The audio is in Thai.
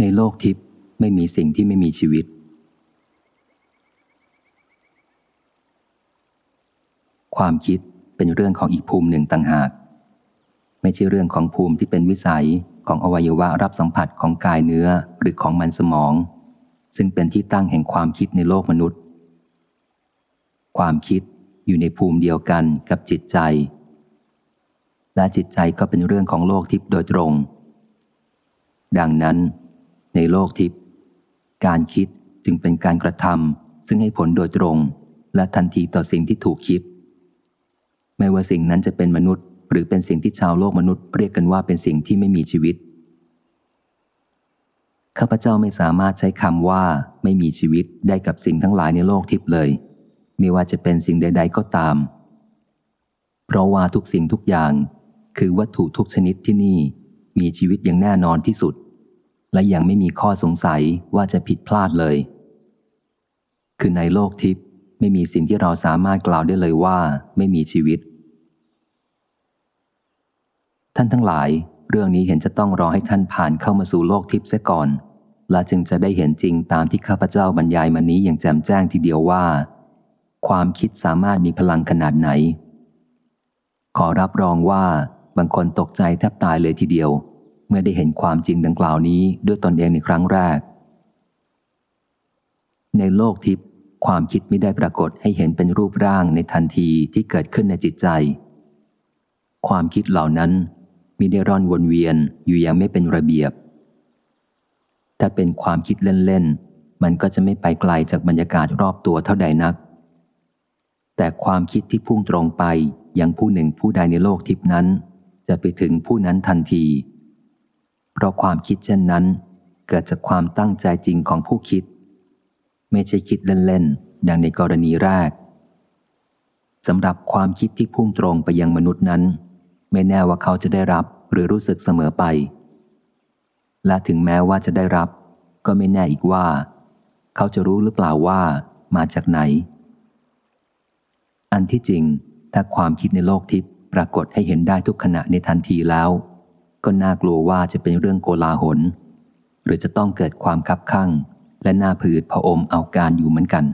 ในโลกทิพย์ไม่มีสิ่งที่ไม่มีชีวิต ความคิดเป็นเรื่องของอีกภูมิหนึ่งต่างหาก ไม่ใช่เรื่องของภูมิที่เป็นวิสัยของอวัยวะรับสัมผัสของกายเนื้อหรือของมันสมอง ซึ่งเป็นที่ตั้งแห่งความคิดในโลกมนุษย์ ความคิดอยู่ในภูมิเดียวกันกับจิตใจ และจิตใจก็เป็นเรื่องของโลกทิพย์โดยตรง ดังนั้น ในโลกทิพย์การคิดจึงเป็นการกระทำซึ่งให้ผลโดยตรง และทันทีต่อสิ่งที่ถูกคิด ไม่ว่าสิ่งนั้นจะเป็นมนุษย์ หรือเป็นสิ่งที่ชาวโลกมนุษย์เรียกกันว่าเป็นสิ่งที่ไม่มีชีวิตข้าพเจ้าไม่สามารถใช้คำว่าไม่มีชีวิตได้กับสิ่งทั้งหลายในโลกทิพย์เลย ไม่ว่าจะเป็นสิ่งใด ๆ ก็ตาม เพราะว่าทุกสิ่งทุกอย่าง คือวัตถุทุกชนิดที่นี่มีชีวิตอย่างแน่นอนที่สุด และยังไม่มีข้อสงสัยว่าจะผิดพลาดเลย คือในโลกทิพย์ไม่มีสิ่งที่เราสามารถกล่าวได้เลยว่าไม่มีชีวิต ท่านทั้งหลาย เรื่องนี้เห็นจะต้องรอให้ท่านผ่านเข้ามาสู่โลกทิพย์เสียก่อน และจึงจะได้เห็นจริงตามที่ข้าพเจ้าบรรยายมานี้อย่างแจ่มแจ้งทีเดียวว่า ความคิดสามารถมีพลังขนาดไหน ขอรับรองว่าบางคนตกใจแทบตายเลยทีเดียว เมื่อได้เห็นความจริงดังกล่าวนี้ด้วยตนเองในครั้งแรก ในโลกทิพย์ความคิดไม่ได้ปรากฏให้เห็นเป็นรูปร่างในทันทีที่เกิดขึ้นในจิตใจ ความคิดเหล่านั้นมีได้ร่อนวนเวียนอยู่อย่างไม่เป็นระเบียบ ถ้าเป็นความคิดเล่นๆ มันก็จะไม่ไปไกลจากบรรยากาศรอบตัวเท่าใดนัก แต่ความคิดที่พุ่งตรงไปยังผู้หนึ่งผู้ใดในโลกทิพนั้น จะไปถึงผู้นั้นทันที เพราะความคิดเช่นนั้น เกิดจากความตั้งใจจริงของผู้คิด ไม่ใช่คิดเล่นๆดังในกรณีแรกสำหรับความคิดที่พุ่งตรงไปยังมนุษย์นั้น ไม่แน่ว่าเขาจะได้รับหรือรู้สึกเสมอไป และถึงแม้ว่าจะได้รับ ก็ไม่แน่อีกว่า เขาจะรู้หรือเปล่าว่ามาจากไหน อันที่จริงถ้าความคิดในโลกทิพย์ปรากฏให้เห็นได้ทุกขณะในทันทีแล้ว ก็น่ากลัวว่าจะเป็นเรื่องโกลาหล หรือจะต้องเกิดความคับข้างและหน้าผืดผอมเอาการอยู่เหมือนกัน